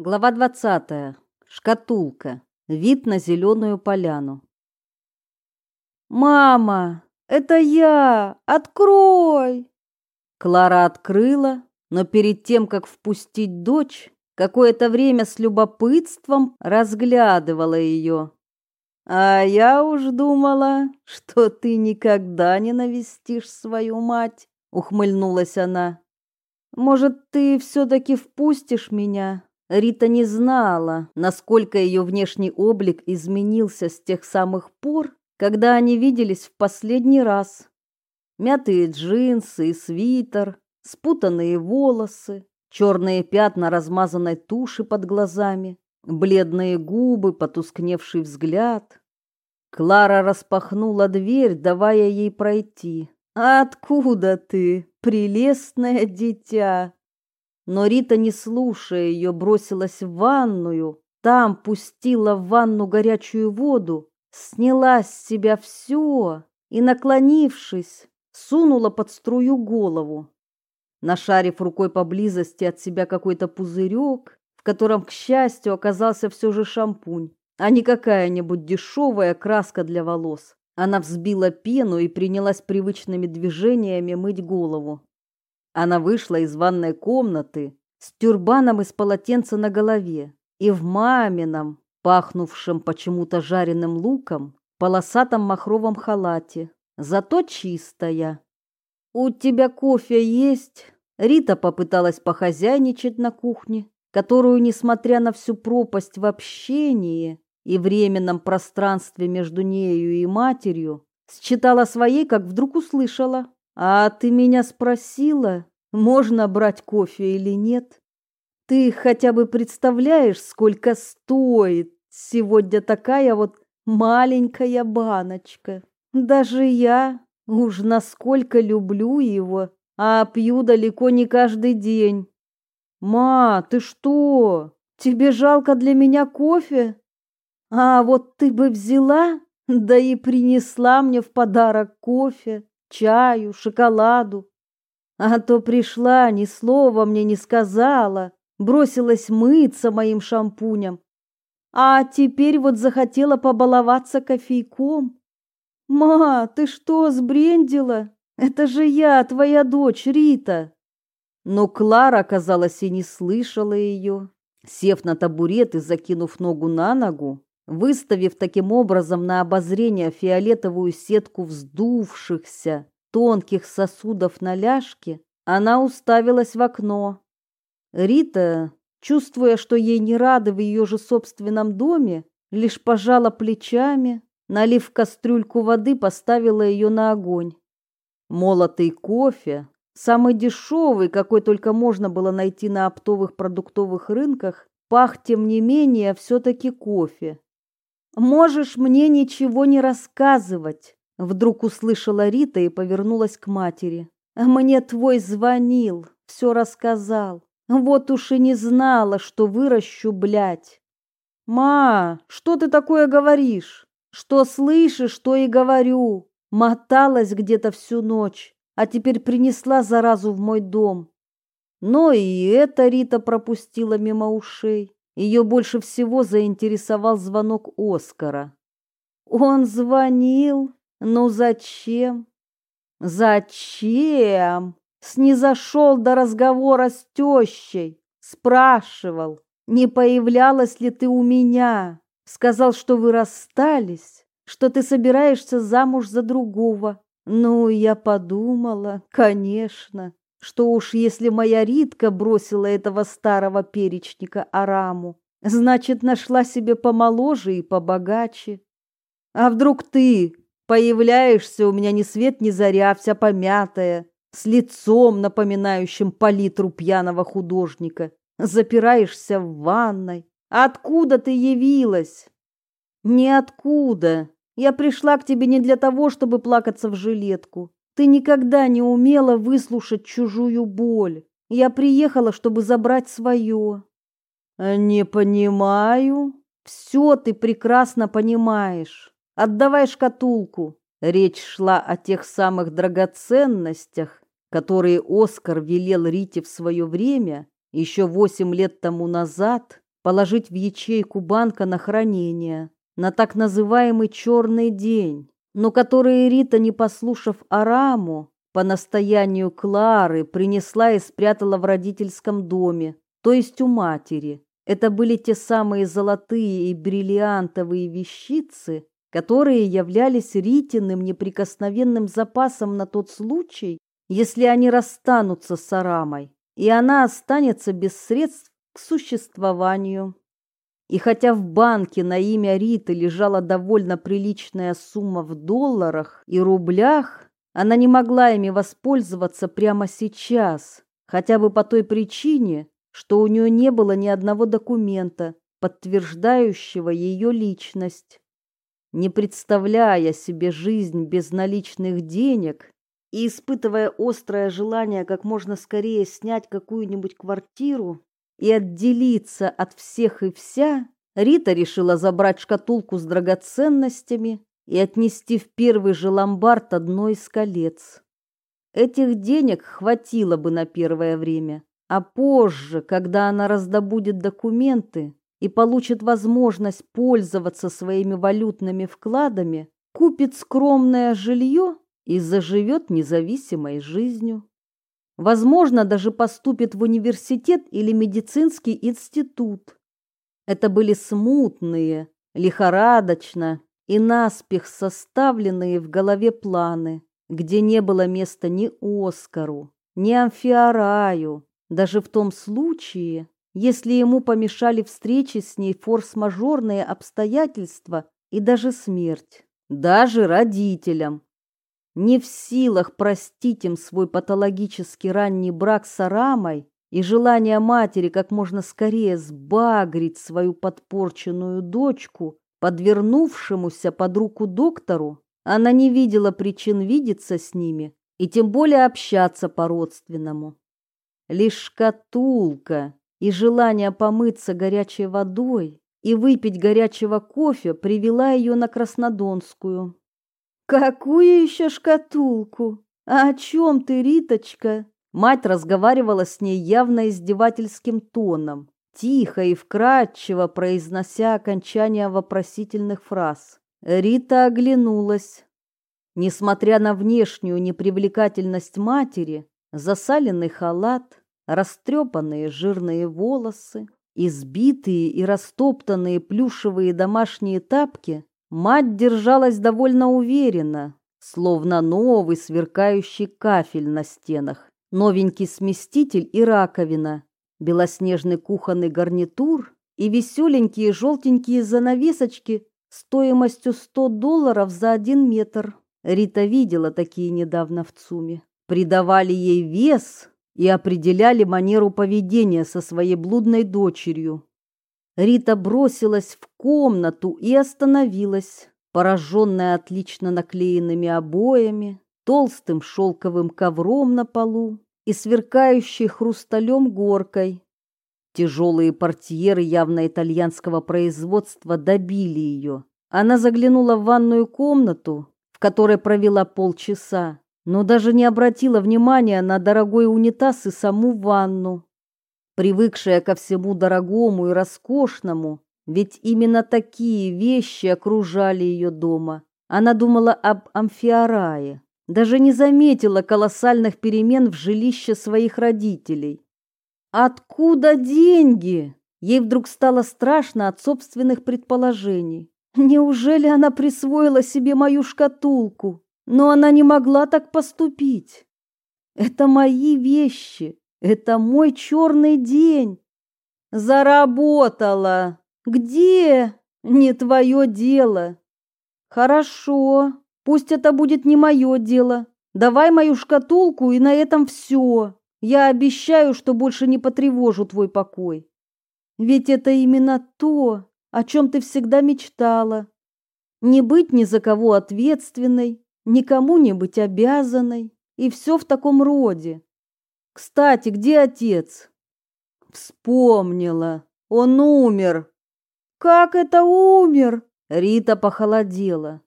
Глава 20. Шкатулка. Вид на зеленую поляну. Мама, это я. Открой. Клара открыла, но перед тем как впустить дочь, какое-то время с любопытством разглядывала ее. А я уж думала, что ты никогда не навестишь свою мать, ухмыльнулась она. Может, ты все таки впустишь меня? Рита не знала, насколько ее внешний облик изменился с тех самых пор, когда они виделись в последний раз. Мятые джинсы и свитер, спутанные волосы, черные пятна размазанной туши под глазами, бледные губы, потускневший взгляд. Клара распахнула дверь, давая ей пройти. «Откуда ты, прелестное дитя?» Но Рита, не слушая ее, бросилась в ванную, там пустила в ванну горячую воду, сняла с себя все и, наклонившись, сунула под струю голову. Нашарив рукой поблизости от себя какой-то пузырек, в котором, к счастью, оказался все же шампунь, а не какая-нибудь дешевая краска для волос, она взбила пену и принялась привычными движениями мыть голову. Она вышла из ванной комнаты с тюрбаном из полотенца на голове и в мамином, пахнувшем почему-то жареным луком, полосатом махровом халате, зато чистая. «У тебя кофе есть?» Рита попыталась похозяйничать на кухне, которую, несмотря на всю пропасть в общении и временном пространстве между нею и матерью, считала своей, как вдруг услышала. А ты меня спросила, можно брать кофе или нет? Ты хотя бы представляешь, сколько стоит сегодня такая вот маленькая баночка? Даже я уж насколько люблю его, а пью далеко не каждый день. Ма, ты что? Тебе жалко для меня кофе? А вот ты бы взяла, да и принесла мне в подарок кофе чаю, шоколаду. А то пришла, ни слова мне не сказала, бросилась мыться моим шампунем. А теперь вот захотела побаловаться кофейком. Ма, ты что, сбрендила? Это же я, твоя дочь Рита. Но Клара, казалось, и не слышала ее. Сев на табурет и закинув ногу на ногу, выставив таким образом на обозрение фиолетовую сетку вздувшихся тонких сосудов на ляжке, она уставилась в окно. Рита, чувствуя, что ей не рады в ее же собственном доме, лишь пожала плечами, налив кастрюльку воды, поставила ее на огонь. Молотый кофе, самый дешевый, какой только можно было найти на оптовых продуктовых рынках, пах, тем не менее, все-таки кофе. Можешь мне ничего не рассказывать, вдруг услышала Рита и повернулась к матери. Мне твой звонил, все рассказал. Вот уж и не знала, что выращу, блядь. Ма, что ты такое говоришь? Что слышишь, что и говорю. Моталась где-то всю ночь, а теперь принесла заразу в мой дом. Но и это Рита пропустила мимо ушей. Ее больше всего заинтересовал звонок Оскара. Он звонил? Ну зачем? Зачем? Снизошел до разговора с тещей. Спрашивал, не появлялась ли ты у меня. Сказал, что вы расстались, что ты собираешься замуж за другого. Ну, я подумала, конечно, что уж если моя Ритка бросила этого старого перечника Араму, значит, нашла себе помоложе и побогаче. А вдруг ты появляешься у меня ни свет ни заря, вся помятая, с лицом, напоминающим палитру пьяного художника, запираешься в ванной. Откуда ты явилась? Ниоткуда. Я пришла к тебе не для того, чтобы плакаться в жилетку. Ты никогда не умела выслушать чужую боль. Я приехала, чтобы забрать свое. Не понимаю. Все ты прекрасно понимаешь. Отдавай шкатулку. Речь шла о тех самых драгоценностях, которые Оскар велел Рите в свое время, еще восемь лет тому назад, положить в ячейку банка на хранение, на так называемый черный день, но которые Рита, не послушав Араму, по настоянию Клары принесла и спрятала в родительском доме, то есть у матери. Это были те самые золотые и бриллиантовые вещицы, которые являлись Ритиным неприкосновенным запасом на тот случай, если они расстанутся с Арамой, и она останется без средств к существованию. И хотя в банке на имя Риты лежала довольно приличная сумма в долларах и рублях, она не могла ими воспользоваться прямо сейчас, хотя бы по той причине, что у нее не было ни одного документа, подтверждающего ее личность. Не представляя себе жизнь без наличных денег и испытывая острое желание как можно скорее снять какую-нибудь квартиру и отделиться от всех и вся, Рита решила забрать шкатулку с драгоценностями и отнести в первый же ломбард одно из колец. Этих денег хватило бы на первое время, а позже, когда она раздобудет документы и получит возможность пользоваться своими валютными вкладами, купит скромное жилье и заживет независимой жизнью. Возможно, даже поступит в университет или медицинский институт. Это были смутные, лихорадочно и наспех составленные в голове планы, где не было места ни Оскару, ни Амфиараю, даже в том случае, если ему помешали встречи с ней форс-мажорные обстоятельства и даже смерть, даже родителям. Не в силах простить им свой патологический ранний брак с Арамой и желание матери как можно скорее сбагрить свою подпорченную дочку, подвернувшемуся под руку доктору, она не видела причин видеться с ними и тем более общаться по-родственному. Лишь шкатулка и желание помыться горячей водой и выпить горячего кофе привела ее на Краснодонскую. «Какую еще шкатулку? А о чем ты, Риточка?» Мать разговаривала с ней явно издевательским тоном, тихо и вкрадчиво произнося окончания вопросительных фраз. Рита оглянулась. Несмотря на внешнюю непривлекательность матери, засаленный халат, растрепанные жирные волосы, избитые и растоптанные плюшевые домашние тапки, мать держалась довольно уверенно, словно новый сверкающий кафель на стенах, новенький сместитель и раковина, белоснежный кухонный гарнитур и веселенькие желтенькие занавесочки стоимостью 100 долларов за один метр. Рита видела такие недавно в ЦУМе. Придавали ей вес и определяли манеру поведения со своей блудной дочерью. Рита бросилась в комнату и остановилась, пораженная отлично наклеенными обоями, толстым шелковым ковром на полу и сверкающей хрусталем горкой. Тяжелые портьеры явно итальянского производства добили ее. Она заглянула в ванную комнату, в которой провела полчаса, но даже не обратила внимания на дорогой унитаз и саму ванну. Привыкшая ко всему дорогому и роскошному, ведь именно такие вещи окружали ее дома, она думала об амфиарае даже не заметила колоссальных перемен в жилище своих родителей. Откуда деньги? Ей вдруг стало страшно от собственных предположений. Неужели она присвоила себе мою шкатулку? Но она не могла так поступить. Это мои вещи, это мой черный день. Заработала. Где? Не твое дело. Хорошо, Пусть это будет не мое дело. Давай мою шкатулку, и на этом все. Я обещаю, что больше не потревожу твой покой. Ведь это именно то, о чем ты всегда мечтала. Не быть ни за кого ответственной, никому не быть обязанной, и все в таком роде. Кстати, где отец? Вспомнила. Он умер. Как это умер? Рита похолодела.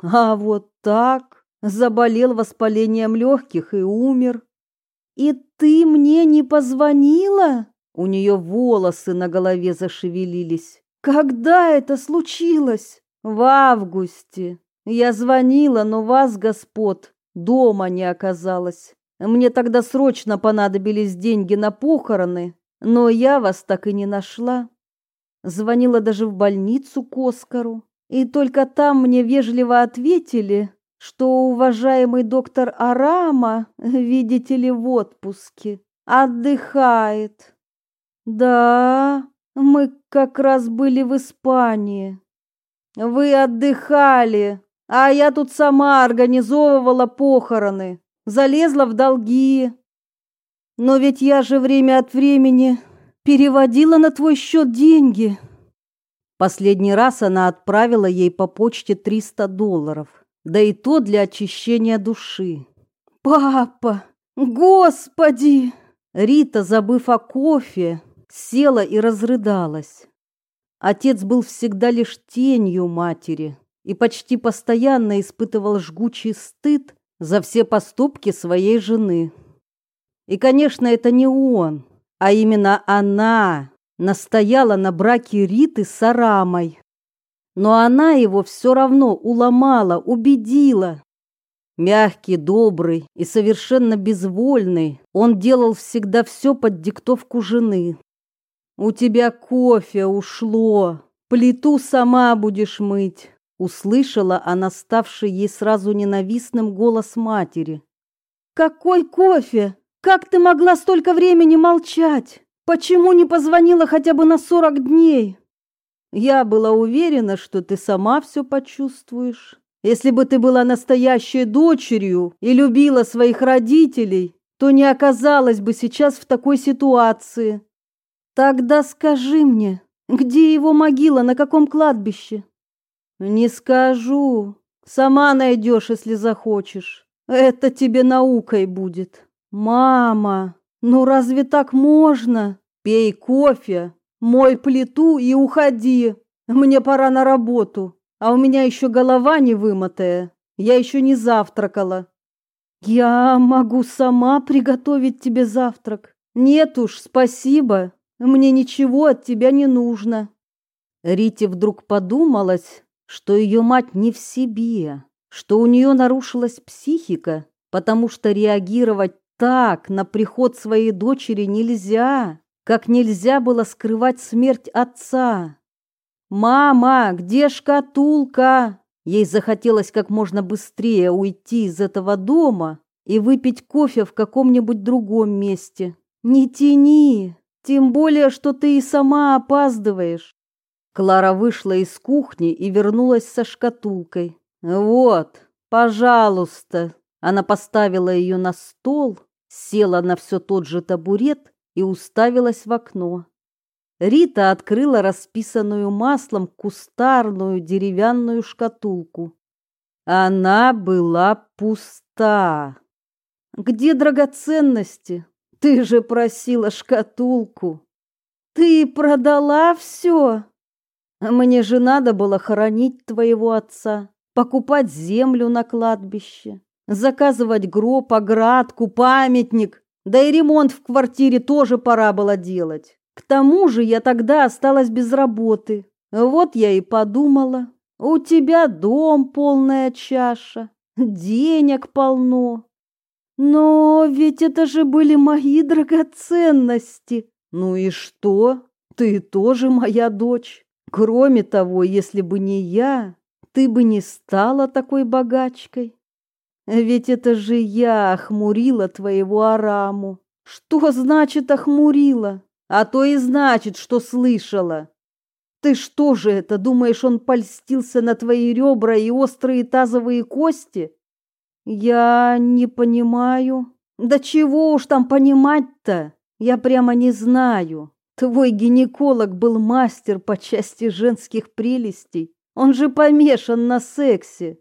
А вот так заболел воспалением легких и умер. И ты мне не позвонила? У нее волосы на голове зашевелились. Когда это случилось? В августе. Я звонила, но вас, господ, дома не оказалось. Мне тогда срочно понадобились деньги на похороны, но я вас так и не нашла. Звонила даже в больницу к Оскару, и только там мне вежливо ответили, что уважаемый доктор Арама, видите ли, в отпуске, отдыхает. Да, мы как раз были в Испании. Вы отдыхали, а я тут сама организовывала похороны, залезла в долги. Но ведь я же время от времени переводила на твой счет деньги. Последний раз она отправила ей по почте 300 долларов, да и то для очищения души. Папа, господи! Рита, забыв о кофе, села и разрыдалась. Отец был всегда лишь тенью матери и почти постоянно испытывал жгучий стыд за все поступки своей жены. И, конечно, это не он, а именно она настояла на браке Риты с Арамой. Но она его все равно уломала, убедила. Мягкий, добрый и совершенно безвольный, он делал всегда все под диктовку жены. «У тебя кофе ушло, плиту сама будешь мыть», услышала она ставший ей сразу ненавистным голос матери. «Какой кофе? Как ты могла столько времени молчать? Почему не позвонила хотя бы на сорок дней?» «Я была уверена, что ты сама все почувствуешь. Если бы ты была настоящей дочерью и любила своих родителей, то не оказалась бы сейчас в такой ситуации. Тогда скажи мне, где его могила, на каком кладбище? Не скажу. Сама найдешь, если захочешь. Это тебе наукой будет. Мама, ну разве так можно? Пей кофе, мой плиту и уходи. Мне пора на работу, а у меня еще голова не вымытая. Я еще не завтракала. Я могу сама приготовить тебе завтрак. Нет уж, спасибо. Мне ничего от тебя не нужно. Рите вдруг подумалось, что ее мать не в себе, что у нее нарушилась психика, потому что реагировать так на приход своей дочери нельзя, как нельзя было скрывать смерть отца. «Мама, где шкатулка?» Ей захотелось как можно быстрее уйти из этого дома и выпить кофе в каком-нибудь другом месте. «Не тяни, тем более, что ты и сама опаздываешь». Клара вышла из кухни и вернулась со шкатулкой. «Вот, пожалуйста». Она поставила ее на стол, села на все тот же табурет и уставилась в окно. Рита открыла расписанную маслом кустарную деревянную шкатулку. Она была пуста. «Где драгоценности? Ты же просила шкатулку. Ты продала все?» Мне же надо было хоронить твоего отца, покупать землю на кладбище, заказывать гроб, оградку, памятник, да и ремонт в квартире тоже пора было делать. К тому же я тогда осталась без работы. Вот я и подумала, у тебя дом полная чаша, денег полно. Но ведь это же были мои драгоценности. Ну и что? Ты тоже моя дочь. Кроме того, если бы не я, ты бы не стала такой богачкой. Ведь это же я охмурила твоего Араму. Что значит охмурила? А то и значит, что слышала. Ты что же это, думаешь, он польстился на твои ребра и острые тазовые кости? Я не понимаю. Да чего уж там понимать-то? Я прямо не знаю. Твой гинеколог был мастер по части женских прелестей. Он же помешан на сексе.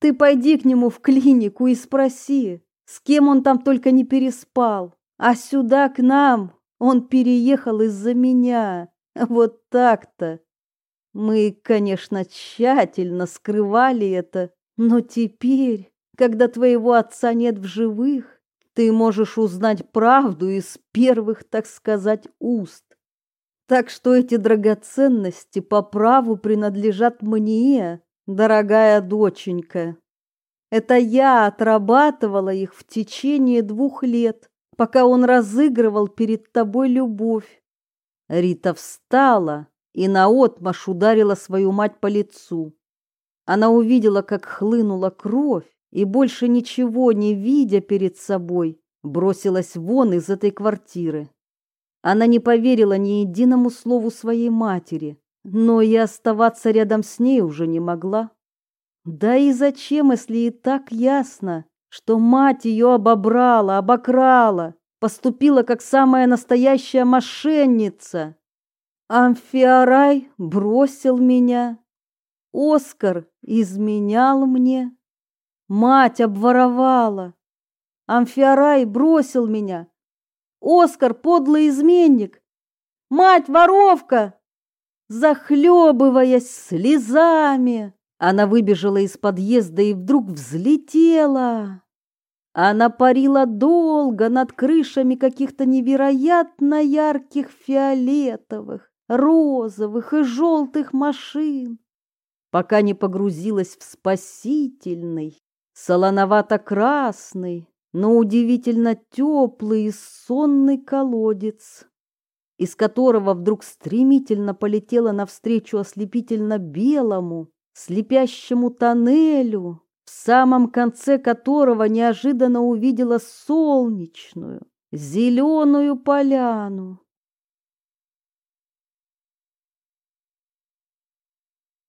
Ты пойди к нему в клинику и спроси, с кем он там только не переспал. А сюда к нам он переехал из-за меня. Вот так-то. Мы, конечно, тщательно скрывали это, но теперь, когда твоего отца нет в живых, ты можешь узнать правду из первых, так сказать, уст. Так что эти драгоценности по праву принадлежат мне, дорогая доченька. Это я отрабатывала их в течение двух лет, пока он разыгрывал перед тобой любовь. Рита встала и наотмашь ударила свою мать по лицу. Она увидела, как хлынула кровь, и больше ничего не видя перед собой, бросилась вон из этой квартиры. Она не поверила ни единому слову своей матери, но и оставаться рядом с ней уже не могла. Да и зачем, если и так ясно, что мать ее обобрала, обокрала, поступила как самая настоящая мошенница? Амфиарай бросил меня. Оскар изменял мне. Мать обворовала. Амфиарай бросил меня. Оскар подлый изменник. Мать воровка. Захлебываясь слезами, она выбежала из подъезда и вдруг взлетела. Она парила долго над крышами каких-то невероятно ярких фиолетовых, розовых и желтых машин, пока не погрузилась в спасительный, солоновато-красный, но удивительно теплый и сонный колодец, из которого вдруг стремительно полетела навстречу ослепительно белому, слепящему тоннелю, в самом конце которого неожиданно увидела солнечную, зеленую поляну.